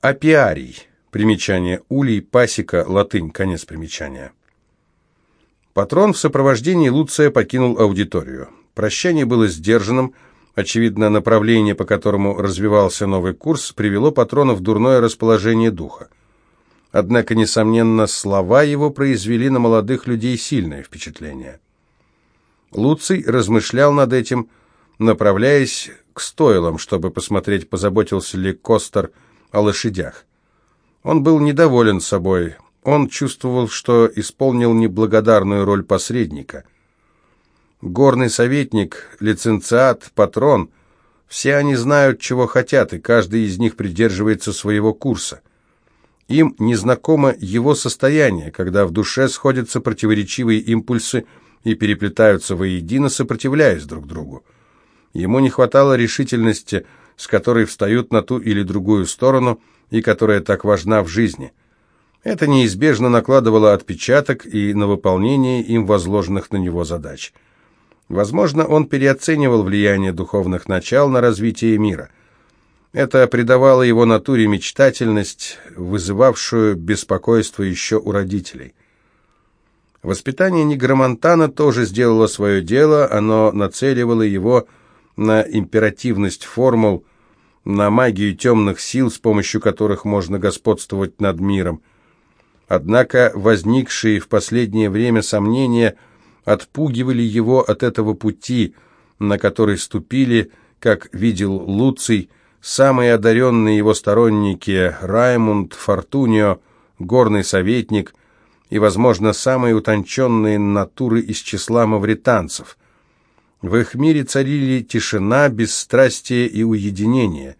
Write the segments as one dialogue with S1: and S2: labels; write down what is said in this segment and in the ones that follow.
S1: Апиарий. Примечание. Улей, пасека, латынь. Конец примечания. Патрон в сопровождении Луция покинул аудиторию. Прощание было сдержанным. Очевидно, направление, по которому развивался новый курс, привело патрона в дурное расположение духа. Однако, несомненно, слова его произвели на молодых людей сильное впечатление. Луций размышлял над этим, направляясь к стойлам, чтобы посмотреть, позаботился ли Костер о лошадях. Он был недоволен собой. Он чувствовал, что исполнил неблагодарную роль посредника. Горный советник, лиценциат, патрон – все они знают, чего хотят, и каждый из них придерживается своего курса. Им незнакомо его состояние, когда в душе сходятся противоречивые импульсы и переплетаются воедино, сопротивляясь друг другу. Ему не хватало решительности, с которой встают на ту или другую сторону и которая так важна в жизни. Это неизбежно накладывало отпечаток и на выполнение им возложенных на него задач. Возможно, он переоценивал влияние духовных начал на развитие мира. Это придавало его натуре мечтательность, вызывавшую беспокойство еще у родителей. Воспитание Негромонтана тоже сделало свое дело, оно нацеливало его на императивность формул, на магию темных сил, с помощью которых можно господствовать над миром. Однако возникшие в последнее время сомнения отпугивали его от этого пути, на который ступили, как видел Луций, самые одаренные его сторонники Раймунд, Фортунио, горный советник и, возможно, самые утонченные натуры из числа мавританцев. В их мире царили тишина, бесстрастие и уединение.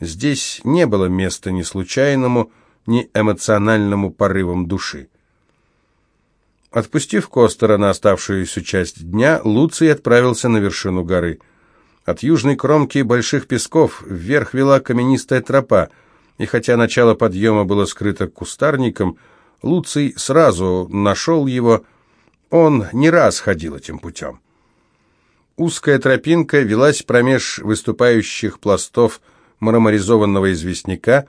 S1: Здесь не было места ни случайному, ни эмоциональному порывам души. Отпустив Костера на оставшуюся часть дня, Луций отправился на вершину горы. От южной кромки Больших Песков вверх вела каменистая тропа, и хотя начало подъема было скрыто кустарником, Луций сразу нашел его, он не раз ходил этим путем. Узкая тропинка велась промеж выступающих пластов мраморизованного известняка,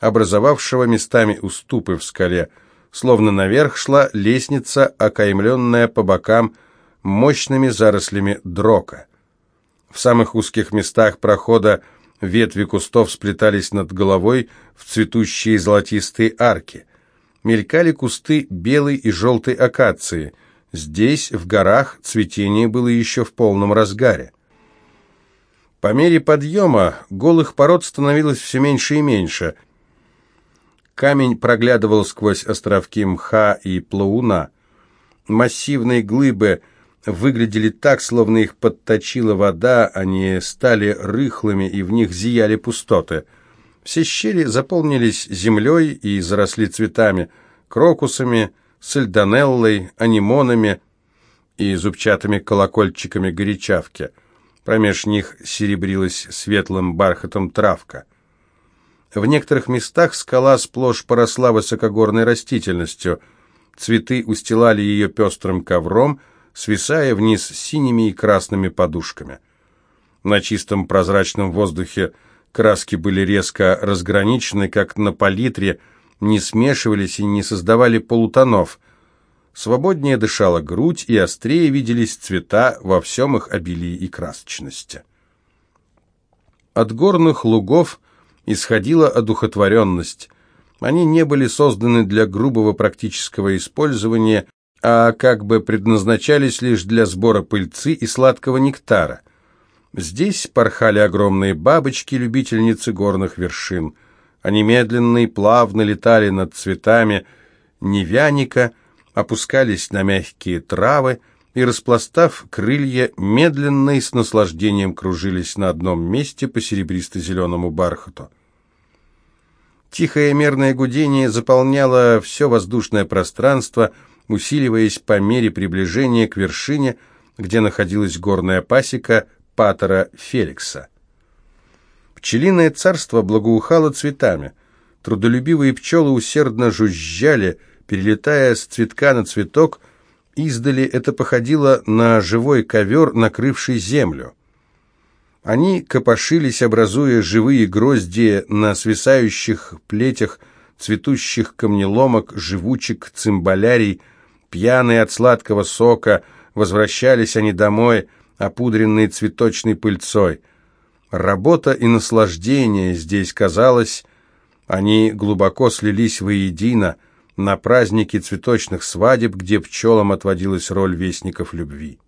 S1: образовавшего местами уступы в скале, словно наверх шла лестница, окаймленная по бокам мощными зарослями дрока. В самых узких местах прохода ветви кустов сплетались над головой в цветущие золотистые арки. Мелькали кусты белой и желтой акации – Здесь, в горах, цветение было еще в полном разгаре. По мере подъема голых пород становилось все меньше и меньше. Камень проглядывал сквозь островки мха и плауна. Массивные глыбы выглядели так, словно их подточила вода, они стали рыхлыми, и в них зияли пустоты. Все щели заполнились землей и заросли цветами, крокусами, сальдонеллой, анимонами и зубчатыми колокольчиками горячавки. Промеж них серебрилась светлым бархатом травка. В некоторых местах скала сплошь поросла высокогорной растительностью. Цветы устилали ее пестрым ковром, свисая вниз синими и красными подушками. На чистом прозрачном воздухе краски были резко разграничены, как на палитре, не смешивались и не создавали полутонов. Свободнее дышала грудь, и острее виделись цвета во всем их обилии и красочности. От горных лугов исходила одухотворенность. Они не были созданы для грубого практического использования, а как бы предназначались лишь для сбора пыльцы и сладкого нектара. Здесь порхали огромные бабочки, любительницы горных вершин – они медленно и плавно летали над цветами невяника, опускались на мягкие травы и, распластав крылья, медленно и с наслаждением кружились на одном месте по серебристо-зеленому бархату. Тихое мерное гудение заполняло все воздушное пространство, усиливаясь по мере приближения к вершине, где находилась горная пасека Патера Феликса. Пчелиное царство благоухало цветами. Трудолюбивые пчелы усердно жужжали, перелетая с цветка на цветок. Издали это походило на живой ковер, накрывший землю. Они копошились, образуя живые грозди на свисающих плетях цветущих камнеломок, живучек, цимбалярий, пьяные от сладкого сока, возвращались они домой, опудренные цветочной пыльцой. Работа и наслаждение здесь, казалось, они глубоко слились воедино на празднике цветочных свадеб, где пчелам отводилась роль вестников любви.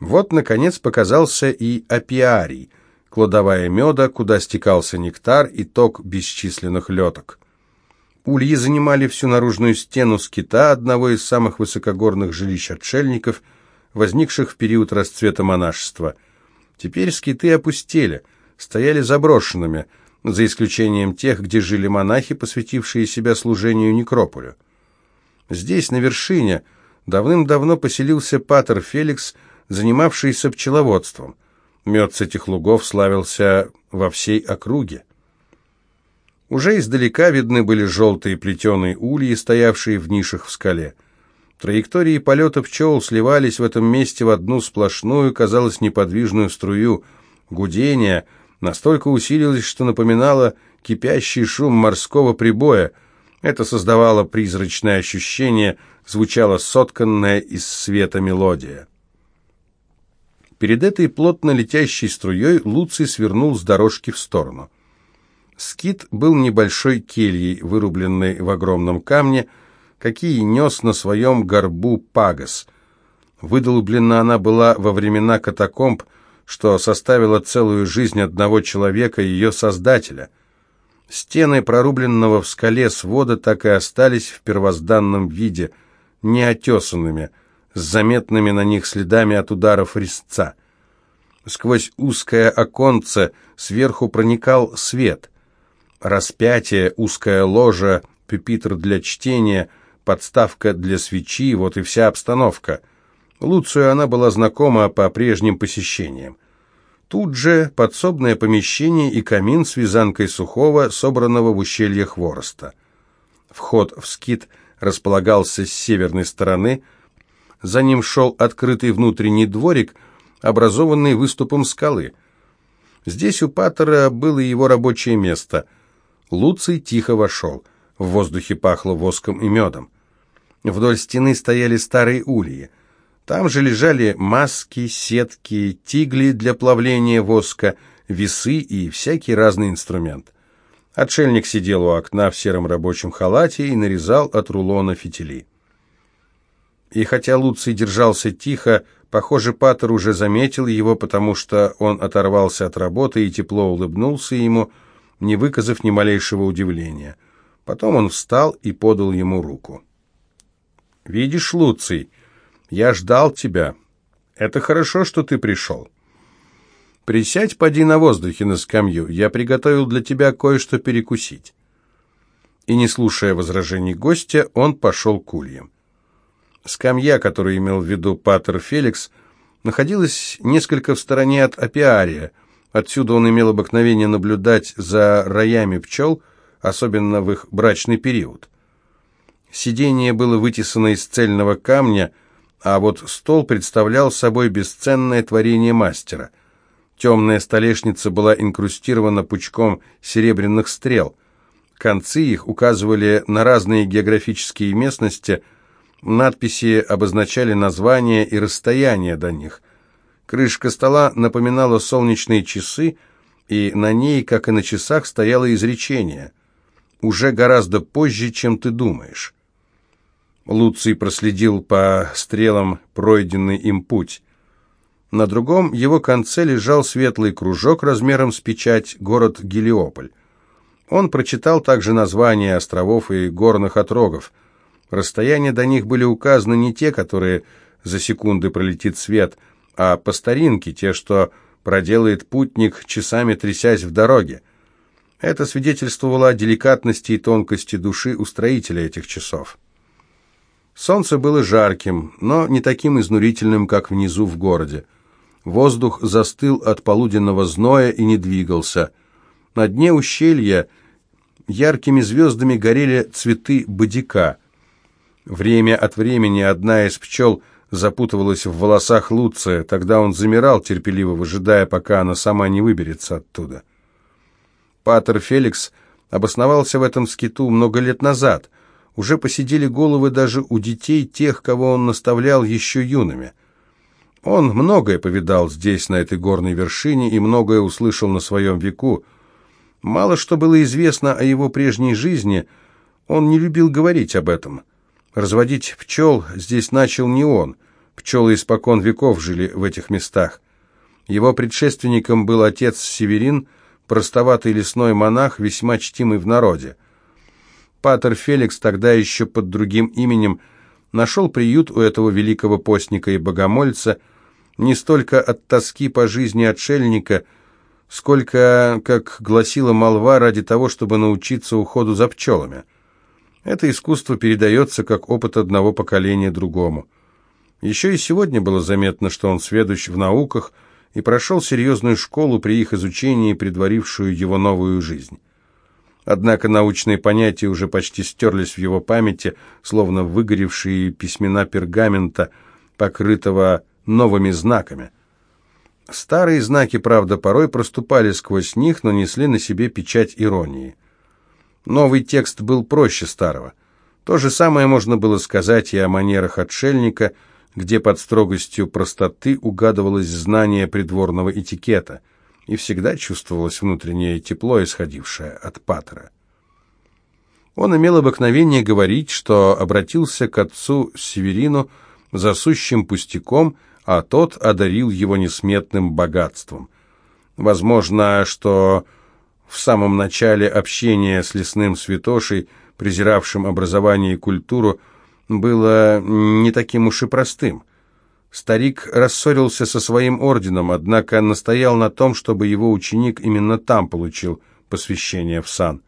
S1: Вот, наконец, показался и апиарий, кладовая меда, куда стекался нектар и ток бесчисленных леток. Ульи занимали всю наружную стену скита, одного из самых высокогорных жилищ отшельников, возникших в период расцвета монашества. Теперь скиты опустели, стояли заброшенными, за исключением тех, где жили монахи, посвятившие себя служению некрополю. Здесь, на вершине, давным-давно поселился патер Феликс, занимавшийся пчеловодством. Мед с этих лугов славился во всей округе. Уже издалека видны были желтые плетеные ульи, стоявшие в нишах в скале. Траектории полета пчел сливались в этом месте в одну сплошную, казалось, неподвижную струю. Гудение настолько усилилось, что напоминало кипящий шум морского прибоя. Это создавало призрачное ощущение, звучала сотканная из света мелодия. Перед этой плотно летящей струей Луций свернул с дорожки в сторону. Скит был небольшой кельей, вырубленной в огромном камне, какие нес на своем горбу Пагас. Выдолблена она была во времена катакомб, что составило целую жизнь одного человека, ее создателя. Стены прорубленного в скале свода так и остались в первозданном виде, неотесанными, с заметными на них следами от ударов резца. Сквозь узкое оконце сверху проникал свет. Распятие, узкая ложа, пюпитр для чтения, подставка для свечи, вот и вся обстановка. Луцию она была знакома по прежним посещениям. Тут же подсобное помещение и камин с вязанкой сухого, собранного в ущелье хвороста. Вход в скит располагался с северной стороны – за ним шел открытый внутренний дворик, образованный выступом скалы. Здесь у Паттера было его рабочее место. Луций тихо вошел. В воздухе пахло воском и медом. Вдоль стены стояли старые ульи. Там же лежали маски, сетки, тигли для плавления воска, весы и всякий разный инструмент. Отшельник сидел у окна в сером рабочем халате и нарезал от рулона фитили. И хотя Луций держался тихо, похоже, Паттер уже заметил его, потому что он оторвался от работы и тепло улыбнулся ему, не выказав ни малейшего удивления. Потом он встал и подал ему руку. «Видишь, Луций, я ждал тебя. Это хорошо, что ты пришел. Присядь, поди на воздухе на скамью, я приготовил для тебя кое-что перекусить». И, не слушая возражений гостя, он пошел к ульям. Скамья, которую имел в виду Патер Феликс, находилась несколько в стороне от апиария. Отсюда он имел обыкновение наблюдать за роями пчел, особенно в их брачный период. Сиденье было вытесано из цельного камня, а вот стол представлял собой бесценное творение мастера. Темная столешница была инкрустирована пучком серебряных стрел. Концы их указывали на разные географические местности – Надписи обозначали названия и расстояние до них. Крышка стола напоминала солнечные часы, и на ней, как и на часах, стояло изречение «Уже гораздо позже, чем ты думаешь». Луций проследил по стрелам пройденный им путь. На другом его конце лежал светлый кружок размером с печать город Гелиополь. Он прочитал также названия островов и горных отрогов – Расстояния до них были указаны не те, которые за секунды пролетит свет, а по старинке, те, что проделает путник, часами трясясь в дороге. Это свидетельствовало о деликатности и тонкости души устроителя этих часов. Солнце было жарким, но не таким изнурительным, как внизу в городе. Воздух застыл от полуденного зноя и не двигался. На дне ущелья яркими звездами горели цветы бодика. Время от времени одна из пчел запутывалась в волосах Луция, тогда он замирал, терпеливо выжидая, пока она сама не выберется оттуда. Патер Феликс обосновался в этом скиту много лет назад. Уже посидели головы даже у детей тех, кого он наставлял еще юными. Он многое повидал здесь, на этой горной вершине, и многое услышал на своем веку. Мало что было известно о его прежней жизни, он не любил говорить об этом. Разводить пчел здесь начал не он. Пчелы испокон веков жили в этих местах. Его предшественником был отец Северин, простоватый лесной монах, весьма чтимый в народе. Патер Феликс тогда еще под другим именем нашел приют у этого великого постника и богомольца не столько от тоски по жизни отшельника, сколько, как гласила молва, ради того, чтобы научиться уходу за пчелами. Это искусство передается как опыт одного поколения другому. Еще и сегодня было заметно, что он сведущ в науках – и прошел серьезную школу при их изучении, предварившую его новую жизнь. Однако научные понятия уже почти стерлись в его памяти, словно выгоревшие письмена пергамента, покрытого новыми знаками. Старые знаки, правда, порой проступали сквозь них, но несли на себе печать иронии. Новый текст был проще старого. То же самое можно было сказать и о манерах отшельника – где под строгостью простоты угадывалось знание придворного этикета, и всегда чувствовалось внутреннее тепло, исходившее от Патера. Он имел обыкновение говорить, что обратился к отцу Северину за сущим пустяком, а тот одарил его несметным богатством. Возможно, что в самом начале общения с лесным святошей, презиравшим образование и культуру, было не таким уж и простым. Старик рассорился со своим орденом, однако настоял на том, чтобы его ученик именно там получил посвящение в сан.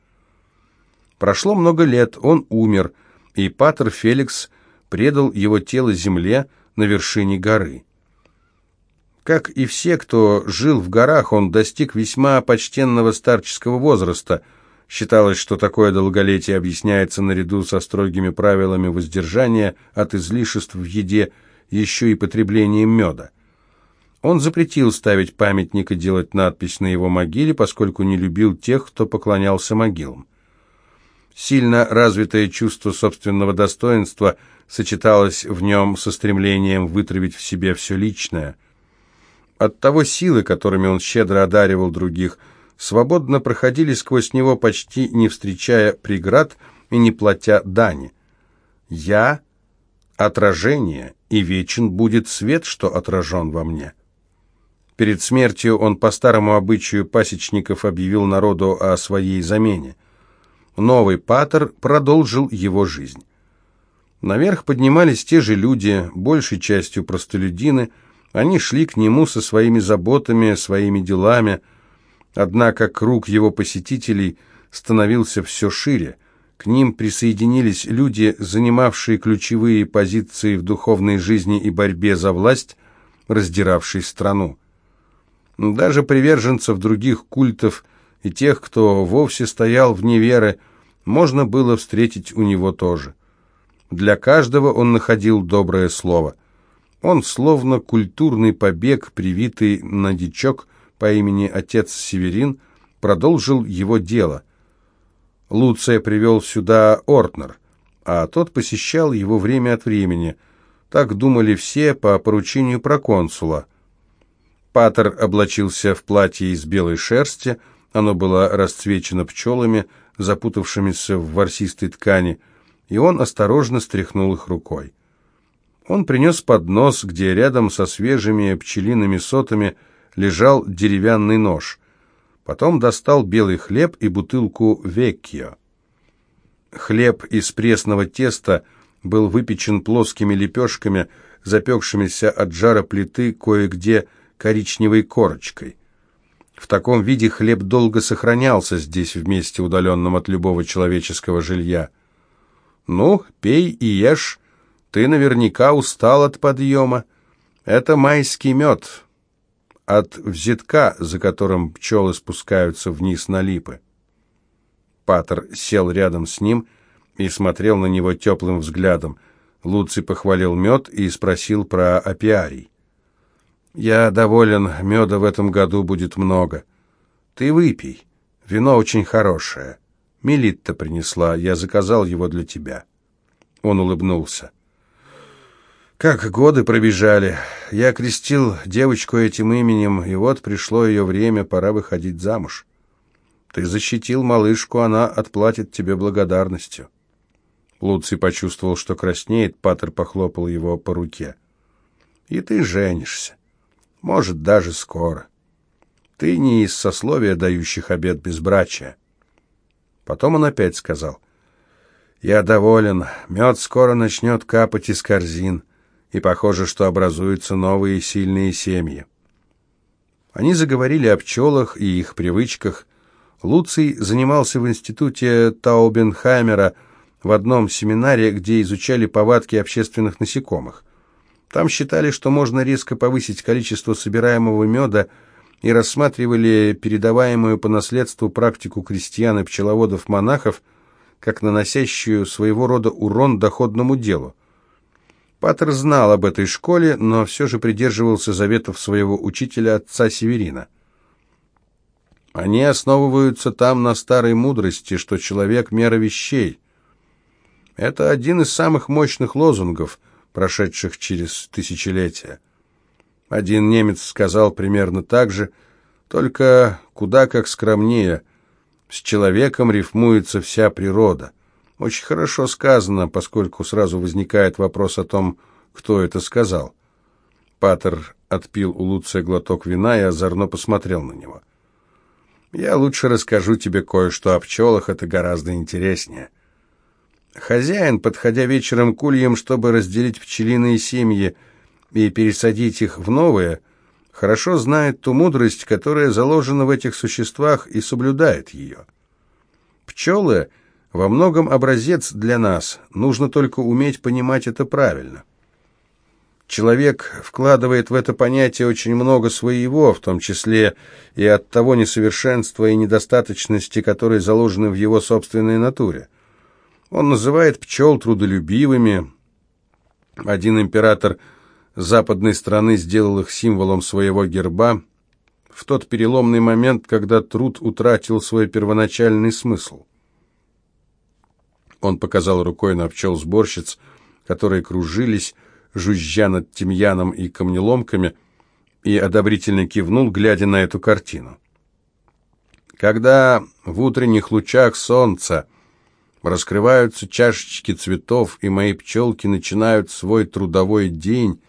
S1: Прошло много лет, он умер, и Патер Феликс предал его тело земле на вершине горы. Как и все, кто жил в горах, он достиг весьма почтенного старческого возраста – Считалось, что такое долголетие объясняется наряду со строгими правилами воздержания от излишеств в еде, еще и потреблением меда. Он запретил ставить памятник и делать надпись на его могиле, поскольку не любил тех, кто поклонялся могилам. Сильно развитое чувство собственного достоинства сочеталось в нем со стремлением вытравить в себе все личное. От того силы, которыми он щедро одаривал других – свободно проходили сквозь него, почти не встречая преград и не платя дани. «Я — отражение, и вечен будет свет, что отражен во мне». Перед смертью он по старому обычаю пасечников объявил народу о своей замене. Новый патер продолжил его жизнь. Наверх поднимались те же люди, большей частью простолюдины. Они шли к нему со своими заботами, своими делами – Однако круг его посетителей становился все шире. К ним присоединились люди, занимавшие ключевые позиции в духовной жизни и борьбе за власть, раздиравшей страну. Даже приверженцев других культов и тех, кто вовсе стоял вне веры, можно было встретить у него тоже. Для каждого он находил доброе слово. Он словно культурный побег, привитый на дичок, по имени отец Северин продолжил его дело. Луция привел сюда Ортнер, а тот посещал его время от времени. Так думали все по поручению проконсула. Патер облачился в платье из белой шерсти, оно было расцвечено пчелами, запутавшимися в ворсистой ткани, и он осторожно стряхнул их рукой. Он принес поднос, где рядом со свежими пчелиными сотами – лежал деревянный нож. Потом достал белый хлеб и бутылку веккио. Хлеб из пресного теста был выпечен плоскими лепешками, запекшимися от жара плиты кое-где коричневой корочкой. В таком виде хлеб долго сохранялся здесь, в месте, удаленном от любого человеческого жилья. «Ну, пей и ешь. Ты наверняка устал от подъема. Это майский мед от взятка, за которым пчелы спускаются вниз на липы. Патер сел рядом с ним и смотрел на него теплым взглядом. Луций похвалил мед и спросил про апиарий. «Я доволен, меда в этом году будет много. Ты выпей, вино очень хорошее. Мелитта принесла, я заказал его для тебя». Он улыбнулся. «Как годы пробежали. Я крестил девочку этим именем, и вот пришло ее время, пора выходить замуж. Ты защитил малышку, она отплатит тебе благодарностью». Луций почувствовал, что краснеет, Патер похлопал его по руке. «И ты женишься. Может, даже скоро. Ты не из сословия, дающих обет безбрачия». Потом он опять сказал, «Я доволен. Мед скоро начнет капать из корзин, и похоже, что образуются новые сильные семьи». Они заговорили о пчелах и их привычках. Луций занимался в институте Таубенхаймера, в одном семинаре, где изучали повадки общественных насекомых. Там считали, что можно резко повысить количество собираемого меда и рассматривали передаваемую по наследству практику крестьян и пчеловодов-монахов как наносящую своего рода урон доходному делу. Паттер знал об этой школе, но все же придерживался заветов своего учителя отца Северина. Они основываются там на старой мудрости, что человек – мера вещей, это один из самых мощных лозунгов, прошедших через тысячелетия. Один немец сказал примерно так же, только куда как скромнее. С человеком рифмуется вся природа. Очень хорошо сказано, поскольку сразу возникает вопрос о том, кто это сказал. Патер отпил у Луция глоток вина и озорно посмотрел на него. «Я лучше расскажу тебе кое-что о пчелах, это гораздо интереснее». Хозяин, подходя вечером к ульям, чтобы разделить пчелиные семьи и пересадить их в новые, хорошо знает ту мудрость, которая заложена в этих существах и соблюдает ее. Пчелы во многом образец для нас, нужно только уметь понимать это правильно. Человек вкладывает в это понятие очень много своего, в том числе и от того несовершенства и недостаточности, которые заложены в его собственной натуре. Он называет пчел трудолюбивыми. Один император западной страны сделал их символом своего герба в тот переломный момент, когда труд утратил свой первоначальный смысл. Он показал рукой на пчел-сборщиц, которые кружились, жужжа над тимьяном и камнеломками, и одобрительно кивнул, глядя на эту картину. Когда в утренних лучах солнца раскрываются чашечки цветов, и мои пчелки начинают свой трудовой день.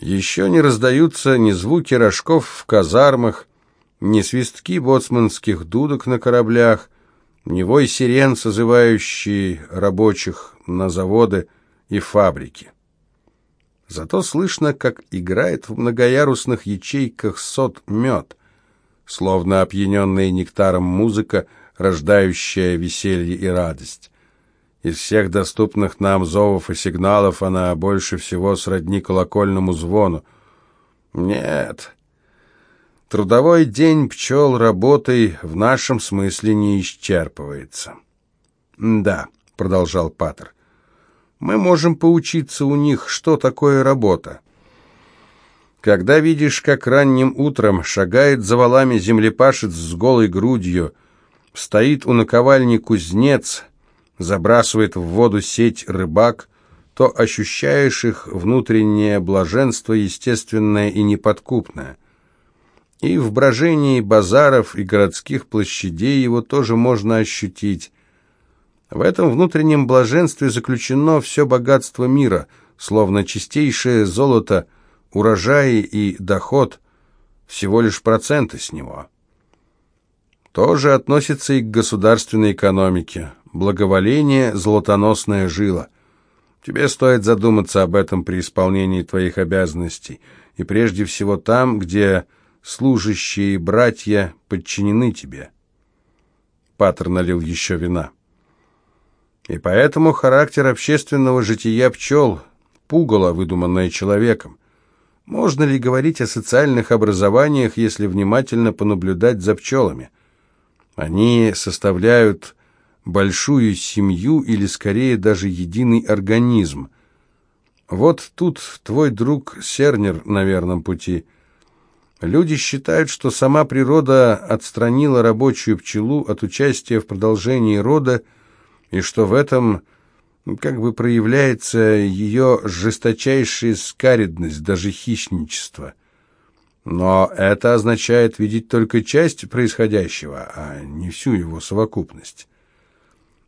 S1: Еще не раздаются ни звуки рожков в казармах, ни свистки боцманских дудок на кораблях, ни вой сирен, созывающий рабочих на заводы и фабрики. Зато слышно, как играет в многоярусных ячейках сот мед, словно опьяненная нектаром музыка — рождающая веселье и радость. Из всех доступных нам зовов и сигналов она больше всего сродни колокольному звону. Нет, трудовой день пчел работой в нашем смысле не исчерпывается. «Да», — продолжал Паттер, — «мы можем поучиться у них, что такое работа. Когда видишь, как ранним утром шагает за валами землепашец с голой грудью, Стоит у наковальни кузнец, забрасывает в воду сеть рыбак, то ощущаешь их внутреннее блаженство, естественное и неподкупное. И в брожении базаров и городских площадей его тоже можно ощутить. В этом внутреннем блаженстве заключено все богатство мира, словно чистейшее золото, урожаи и доход, всего лишь проценты с него тоже относится и к государственной экономике. Благоволение – золотоносная жила. Тебе стоит задуматься об этом при исполнении твоих обязанностей, и прежде всего там, где служащие братья подчинены тебе. Патер налил еще вина. И поэтому характер общественного жития пчел – пугало, выдуманное человеком. Можно ли говорить о социальных образованиях, если внимательно понаблюдать за пчелами? Они составляют большую семью или скорее даже единый организм. Вот тут твой друг Сернер на верном пути. Люди считают, что сама природа отстранила рабочую пчелу от участия в продолжении рода, и что в этом как бы проявляется ее жесточайшая скаридность, даже хищничество. Но это означает видеть только часть происходящего, а не всю его совокупность.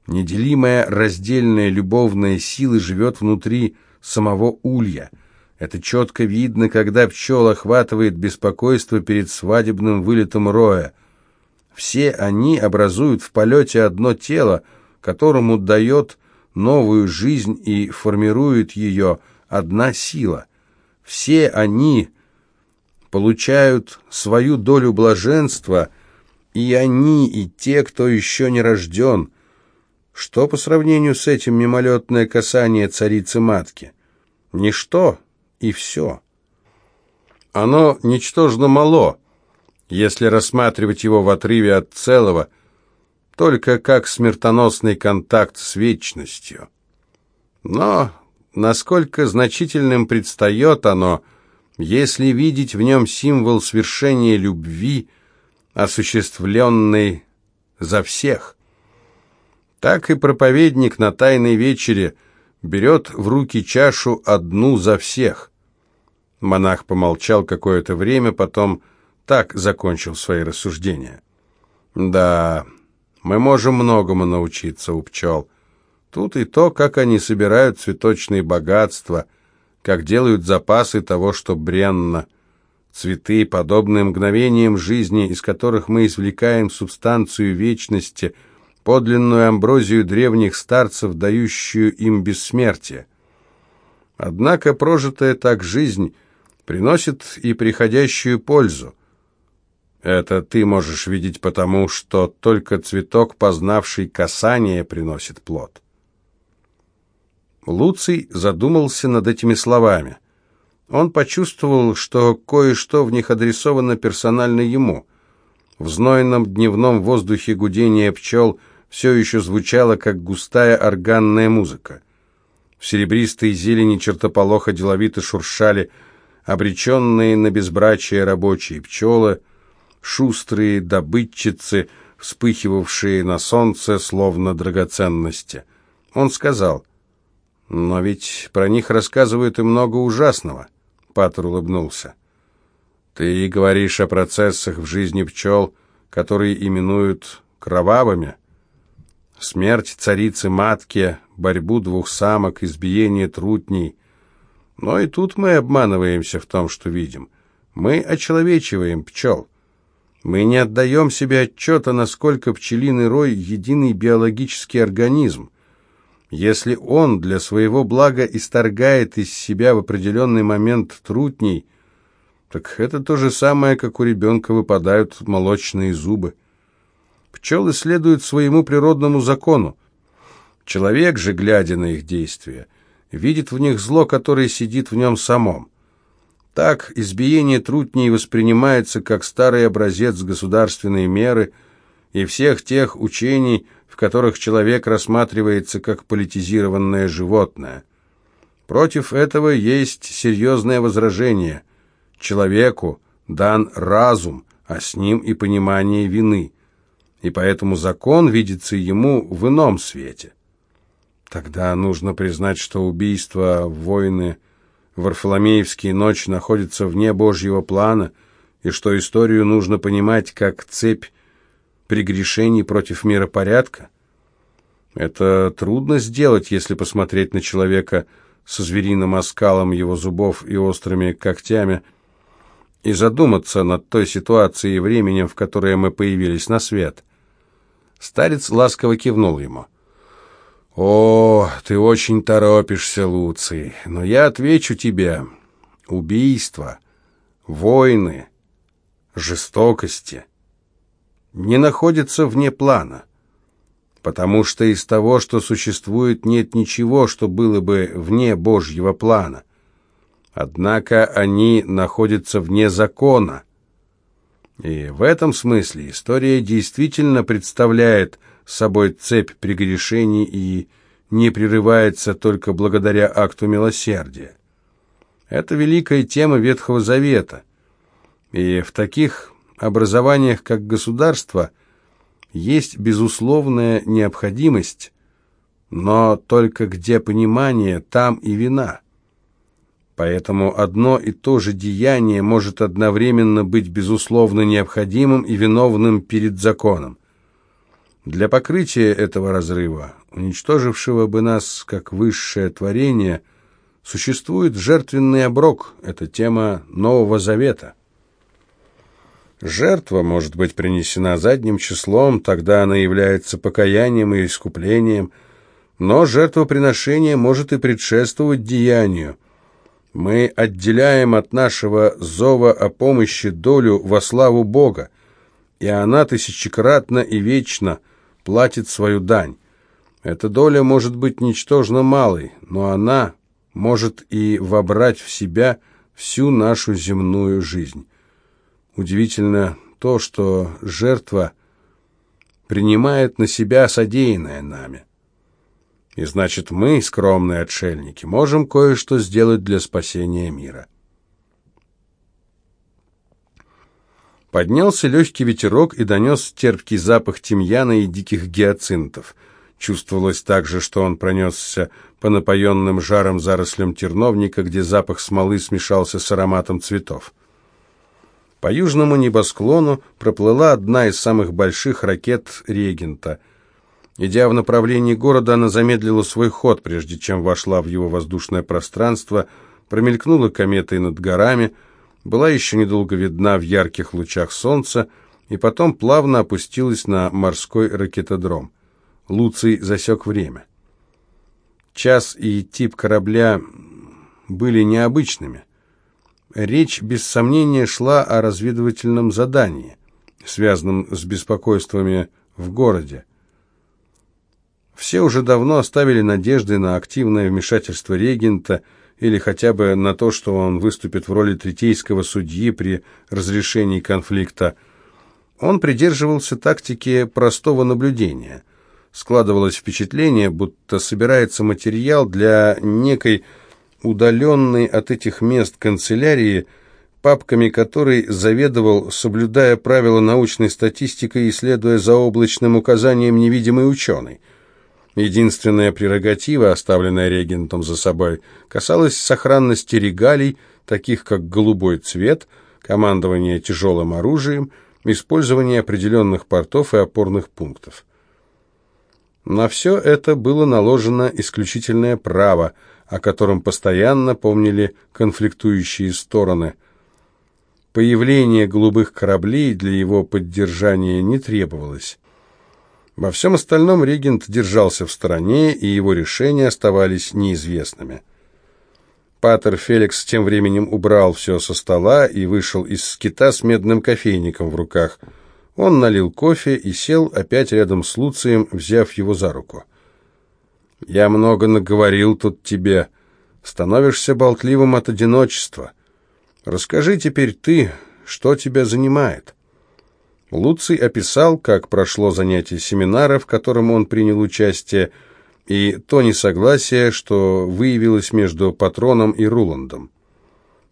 S1: Неделимая раздельная любовная сила живет внутри самого улья. Это четко видно, когда пчел охватывает беспокойство перед свадебным вылетом роя. Все они образуют в полете одно тело, которому дает новую жизнь и формирует ее одна сила. Все они получают свою долю блаженства, и они, и те, кто еще не рожден. Что по сравнению с этим мимолетное касание царицы-матки? Ничто и все. Оно ничтожно мало, если рассматривать его в отрыве от целого, только как смертоносный контакт с вечностью. Но насколько значительным предстает оно, если видеть в нем символ свершения любви, осуществленной за всех. Так и проповедник на Тайной вечере берет в руки чашу одну за всех. Монах помолчал какое-то время, потом так закончил свои рассуждения. «Да, мы можем многому научиться у пчел. Тут и то, как они собирают цветочные богатства, как делают запасы того, что бренно. Цветы, подобные мгновениям жизни, из которых мы извлекаем субстанцию вечности, подлинную амброзию древних старцев, дающую им бессмертие. Однако прожитая так жизнь приносит и приходящую пользу. Это ты можешь видеть потому, что только цветок, познавший касание, приносит плод. Луций задумался над этими словами. Он почувствовал, что кое-что в них адресовано персонально ему. В знойном дневном воздухе гудение пчел все еще звучало, как густая органная музыка. В серебристой зелени чертополоха деловито шуршали обреченные на безбрачие рабочие пчелы — шустрые добытчицы, вспыхивавшие на солнце, словно драгоценности. Он сказал, «Но ведь про них рассказывают и много ужасного», — Паттер улыбнулся. «Ты говоришь о процессах в жизни пчел, которые именуют кровавыми?» Смерть царицы-матки, борьбу двух самок, избиение трутней. Но и тут мы обманываемся в том, что видим. Мы очеловечиваем пчел. Мы не отдаем себе отчета, насколько пчелиный рой – единый биологический организм. Если он для своего блага исторгает из себя в определенный момент трутней, так это то же самое, как у ребенка выпадают молочные зубы. Пчелы следуют своему природному закону. Человек же, глядя на их действия, видит в них зло, которое сидит в нем самом. Так избиение трутней воспринимается как старый образец государственной меры и всех тех учений, в которых человек рассматривается как политизированное животное. Против этого есть серьезное возражение. Человеку дан разум, а с ним и понимание вины, и поэтому закон видится ему в ином свете. Тогда нужно признать, что убийство, войны – Варфоломеевские ночи находятся вне Божьего плана, и что историю нужно понимать как цепь прегрешений против миропорядка? Это трудно сделать, если посмотреть на человека со звериным оскалом его зубов и острыми когтями и задуматься над той ситуацией и временем, в которое мы появились на свет. Старец ласково кивнул ему. «О, ты очень торопишься, Луций, но я отвечу тебе. Убийства, войны, жестокости не находятся вне плана, потому что из того, что существует, нет ничего, что было бы вне Божьего плана. Однако они находятся вне закона. И в этом смысле история действительно представляет собой цепь прегрешений и не прерывается только благодаря акту милосердия. Это великая тема Ветхого Завета. И в таких образованиях, как государство, есть безусловная необходимость, но только где понимание, там и вина. Поэтому одно и то же деяние может одновременно быть безусловно необходимым и виновным перед законом. Для покрытия этого разрыва, уничтожившего бы нас как высшее творение, существует жертвенный оброк, это тема Нового Завета. Жертва может быть принесена задним числом, тогда она является покаянием и искуплением, но жертвоприношение может и предшествовать деянию. Мы отделяем от нашего зова о помощи долю во славу Бога, и она тысячекратно и вечно – платит свою дань. Эта доля может быть ничтожно малой, но она может и вобрать в себя всю нашу земную жизнь. Удивительно то, что жертва принимает на себя содеянное нами. И значит, мы, скромные отшельники, можем кое-что сделать для спасения мира. Поднялся легкий ветерок и донес терпкий запах тимьяна и диких гиацинтов. Чувствовалось также, что он пронесся по напоенным жаром зарослям терновника, где запах смолы смешался с ароматом цветов. По южному небосклону проплыла одна из самых больших ракет регента. Идя в направлении города, она замедлила свой ход, прежде чем вошла в его воздушное пространство, промелькнула кометой над горами — была еще недолго видна в ярких лучах солнца и потом плавно опустилась на морской ракетодром. Луций засек время. Час и тип корабля были необычными. Речь, без сомнения, шла о разведывательном задании, связанном с беспокойствами в городе. Все уже давно оставили надежды на активное вмешательство регента – или хотя бы на то, что он выступит в роли третейского судьи при разрешении конфликта. Он придерживался тактики простого наблюдения. Складывалось впечатление, будто собирается материал для некой удаленной от этих мест канцелярии, папками которой заведовал, соблюдая правила научной статистики и следуя за облачным указанием невидимый ученый – Единственная прерогатива, оставленная регентом за собой, касалась сохранности регалий, таких как голубой цвет, командование тяжелым оружием, использование определенных портов и опорных пунктов. На все это было наложено исключительное право, о котором постоянно помнили конфликтующие стороны. Появление голубых кораблей для его поддержания не требовалось. Во всем остальном регент держался в стороне, и его решения оставались неизвестными. Патер Феликс тем временем убрал все со стола и вышел из скита с медным кофейником в руках. Он налил кофе и сел опять рядом с Луцием, взяв его за руку. «Я много наговорил тут тебе. Становишься болтливым от одиночества. Расскажи теперь ты, что тебя занимает». Луций описал, как прошло занятие семинара, в котором он принял участие, и то несогласие, что выявилось между патроном и Руландом.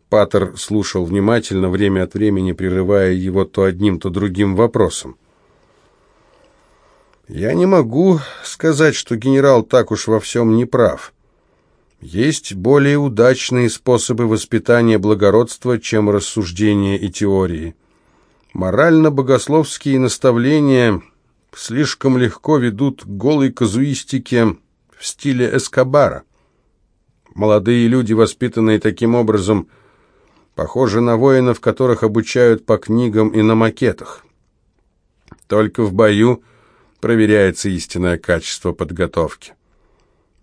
S1: Паттер слушал внимательно, время от времени прерывая его то одним, то другим вопросом. «Я не могу сказать, что генерал так уж во всем не прав. Есть более удачные способы воспитания благородства, чем рассуждения и теории». Морально-богословские наставления слишком легко ведут к голой казуистике в стиле Эскобара. Молодые люди, воспитанные таким образом, похожи на воинов, которых обучают по книгам и на макетах. Только в бою проверяется истинное качество подготовки.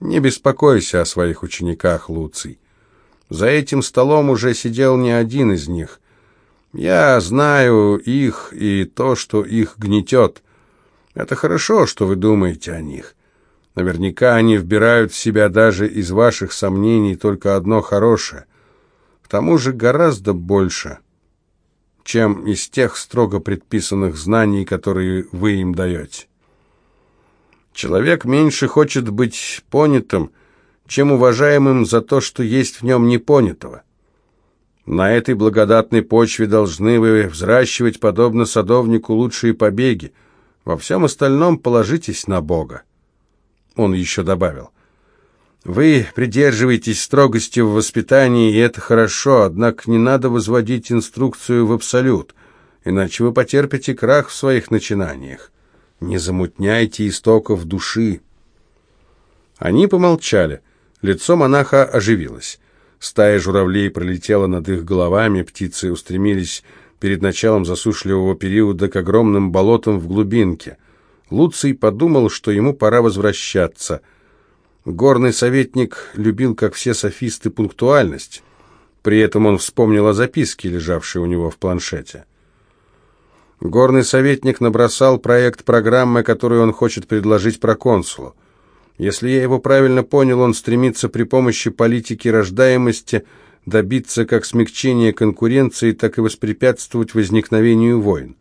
S1: Не беспокойся о своих учениках, Луций. За этим столом уже сидел не один из них. Я знаю их и то, что их гнетет. Это хорошо, что вы думаете о них. Наверняка они вбирают в себя даже из ваших сомнений только одно хорошее. К тому же гораздо больше, чем из тех строго предписанных знаний, которые вы им даете. Человек меньше хочет быть понятым, чем уважаемым за то, что есть в нем непонятого. На этой благодатной почве должны вы взращивать, подобно садовнику, лучшие побеги. Во всем остальном положитесь на Бога. Он еще добавил. Вы придерживаетесь строгости в воспитании, и это хорошо, однако не надо возводить инструкцию в абсолют, иначе вы потерпите крах в своих начинаниях. Не замутняйте истоков души. Они помолчали. Лицо монаха оживилось. Стая журавлей пролетела над их головами, птицы устремились перед началом засушливого периода к огромным болотам в глубинке. Луций подумал, что ему пора возвращаться. Горный советник любил, как все софисты, пунктуальность. При этом он вспомнил о записке, лежавшей у него в планшете. Горный советник набросал проект программы, которую он хочет предложить проконсулу. Если я его правильно понял, он стремится при помощи политики рождаемости добиться как смягчения конкуренции, так и воспрепятствовать возникновению войн.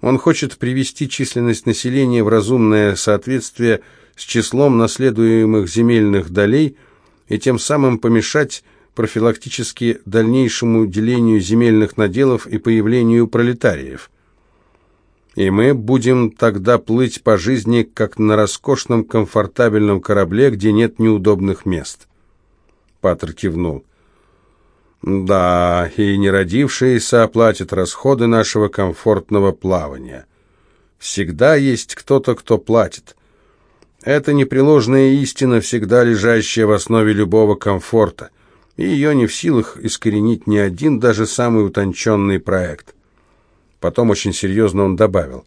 S1: Он хочет привести численность населения в разумное соответствие с числом наследуемых земельных долей и тем самым помешать профилактически дальнейшему делению земельных наделов и появлению пролетариев и мы будем тогда плыть по жизни, как на роскошном комфортабельном корабле, где нет неудобных мест. Патер кивнул. Да, и неродившиеся оплатят расходы нашего комфортного плавания. Всегда есть кто-то, кто платит. Это непреложная истина, всегда лежащая в основе любого комфорта, и ее не в силах искоренить ни один, даже самый утонченный проект. Потом очень серьезно он добавил.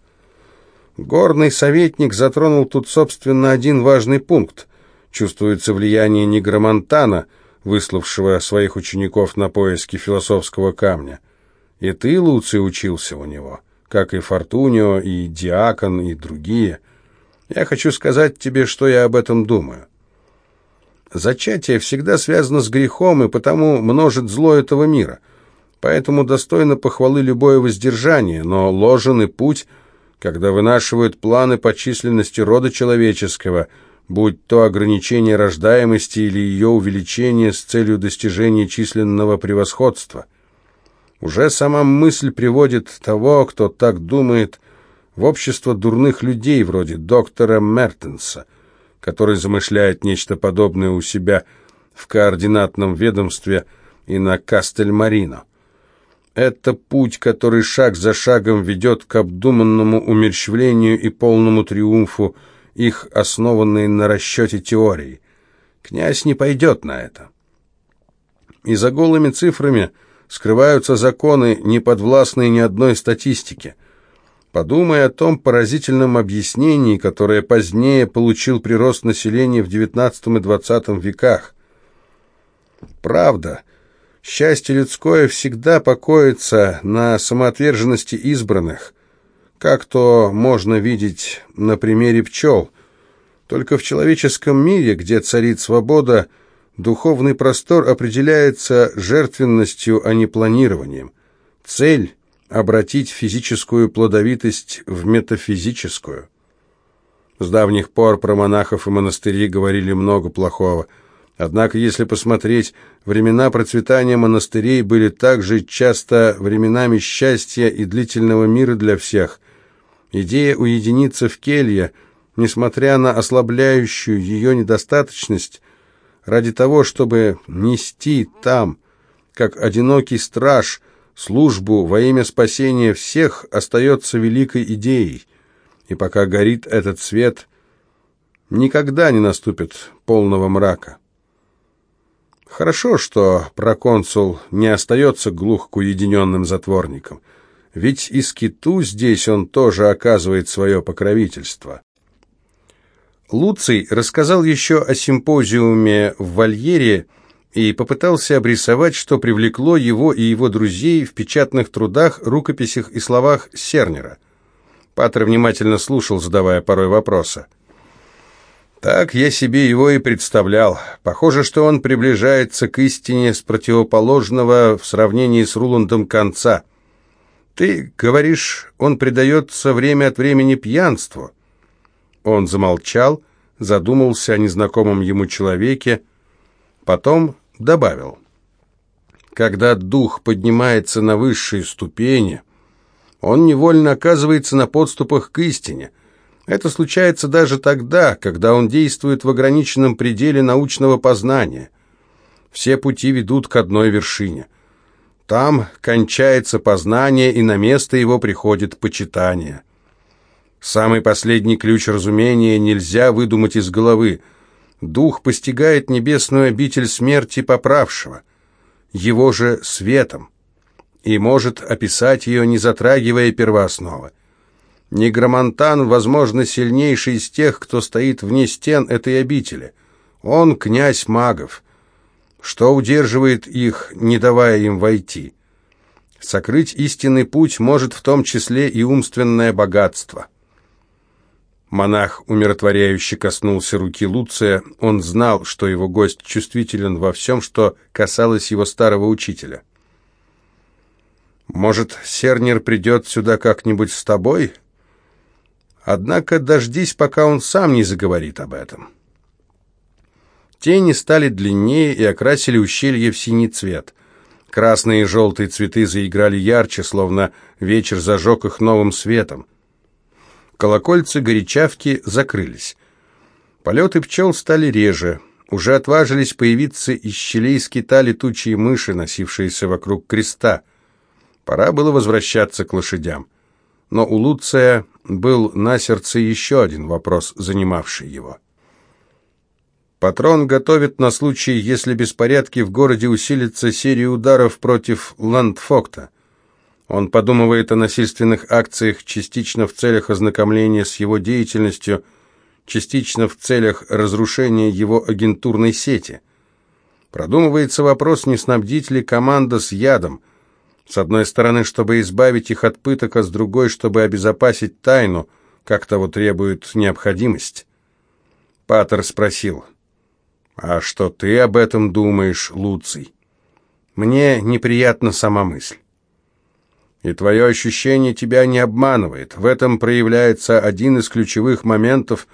S1: Горный советник затронул тут, собственно, один важный пункт. Чувствуется влияние Негромонтана, выславшего своих учеников на поиски философского камня. И ты, Луций, учился у него, как и Фортунио, и Диакон, и другие. Я хочу сказать тебе, что я об этом думаю. Зачатие всегда связано с грехом и потому множит зло этого мира — Поэтому достойно похвалы любое воздержание, но ложен путь, когда вынашивают планы по численности рода человеческого, будь то ограничение рождаемости или ее увеличение с целью достижения численного превосходства. Уже сама мысль приводит того, кто так думает, в общество дурных людей вроде доктора Мертенса, который замышляет нечто подобное у себя в координатном ведомстве и на Кастельмарино. Это путь, который шаг за шагом ведет к обдуманному умерщвлению и полному триумфу их основанной на расчете теории. Князь не пойдет на это. И за голыми цифрами скрываются законы, не подвластные ни одной статистике. Подумай о том поразительном объяснении, которое позднее получил прирост населения в XIX и XX веках. Правда – Счастье людское всегда покоится на самоотверженности избранных, как то можно видеть на примере пчел. Только в человеческом мире, где царит свобода, духовный простор определяется жертвенностью, а не планированием. Цель – обратить физическую плодовитость в метафизическую. С давних пор про монахов и монастыри говорили много плохого – Однако, если посмотреть, времена процветания монастырей были также часто временами счастья и длительного мира для всех. Идея уединиться в келье, несмотря на ослабляющую ее недостаточность, ради того, чтобы нести там, как одинокий страж, службу во имя спасения всех, остается великой идеей. И пока горит этот свет, никогда не наступит полного мрака. Хорошо, что проконсул не остается глух к уединенным затворникам, ведь и скиту здесь он тоже оказывает свое покровительство. Луций рассказал еще о симпозиуме в Вольере и попытался обрисовать, что привлекло его и его друзей в печатных трудах, рукописях и словах Сернера. Патер внимательно слушал, задавая порой вопросы. Так я себе его и представлял. Похоже, что он приближается к истине с противоположного в сравнении с Руландом конца. Ты говоришь, он предается время от времени пьянству. Он замолчал, задумался о незнакомом ему человеке, потом добавил. Когда дух поднимается на высшие ступени, он невольно оказывается на подступах к истине. Это случается даже тогда, когда он действует в ограниченном пределе научного познания. Все пути ведут к одной вершине. Там кончается познание, и на место его приходит почитание. Самый последний ключ разумения нельзя выдумать из головы. Дух постигает небесную обитель смерти поправшего, его же светом, и может описать ее, не затрагивая первоосновы. Негромантан, возможно, сильнейший из тех, кто стоит вне стен этой обители. Он князь магов, что удерживает их, не давая им войти? Сокрыть истинный путь может в том числе и умственное богатство. Монах умиротворяюще коснулся руки Луция. Он знал, что его гость чувствителен во всем, что касалось его старого учителя. «Может, Сернер придет сюда как-нибудь с тобой? Однако дождись, пока он сам не заговорит об этом». Тени стали длиннее и окрасили ущелье в синий цвет. Красные и желтые цветы заиграли ярче, словно вечер зажег их новым светом. Колокольцы горячавки закрылись. Полеты пчел стали реже. Уже отважились появиться из щелей скита летучие мыши, носившиеся вокруг креста. Пора было возвращаться к лошадям. Но у Луция был на сердце еще один вопрос, занимавший его. Патрон готовит на случай, если беспорядки в городе усилится серию ударов против Ландфокта. Он подумывает о насильственных акциях частично в целях ознакомления с его деятельностью, частично в целях разрушения его агентурной сети. Продумывается вопрос, не снабдить ли команда с ядом, с одной стороны, чтобы избавить их от пыток, а с другой, чтобы обезопасить тайну, как того требует необходимость. Патер спросил, «А что ты об этом думаешь, Луций?» «Мне неприятна сама мысль». «И твое ощущение тебя не обманывает. В этом проявляется один из ключевых моментов,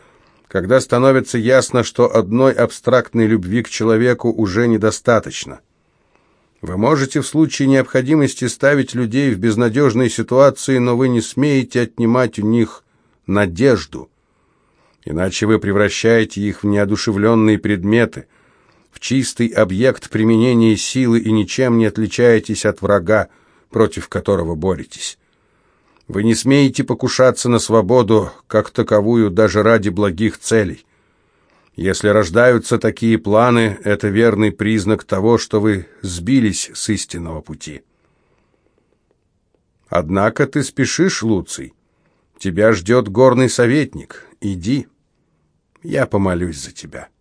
S1: когда становится ясно, что одной абстрактной любви к человеку уже недостаточно. Вы можете в случае необходимости ставить людей в безнадежные ситуации, но вы не смеете отнимать у них надежду» иначе вы превращаете их в неодушевленные предметы, в чистый объект применения силы и ничем не отличаетесь от врага, против которого боретесь. Вы не смеете покушаться на свободу, как таковую, даже ради благих целей. Если рождаются такие планы, это верный признак того, что вы сбились с истинного пути. Однако ты спешишь, Луций. Тебя ждет горный советник. Иди, я помолюсь за тебя.